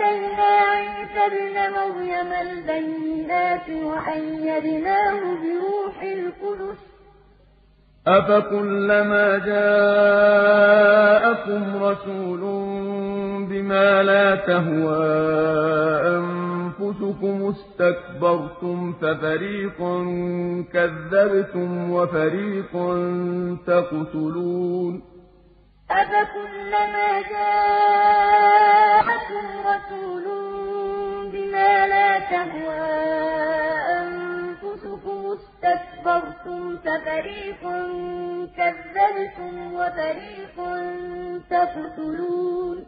وَآتَيْنَا عِيسَى ابْنَ مَرْيَمَ الْبَيِّنَاتِ وَأَيَّدْنَاهُ بِرُوحِ الْقُدُسِ ۗ أَفَكُلَّمَا جَاءَكُمْ رَسُولٌ بِمَا لَا تَهْوَىٰ أَنفُسُكُمُ اسْتَكْبَرْتُمْ فَفَرِيقًا كَذَّبْتُمْ وَفَرِيقًا تَقْتُلُونَ أَفَكُلَّمَا جَاءَكُمْ رَسُولٌ بِمَا لَا تَهْوَىٰ أَنفُسُكُمُ اسْتَكْبَرْتُمْ فَفَرِيقًا كَذَّبْتُمْ وَفَرِيقًا تَقْتُلُونَ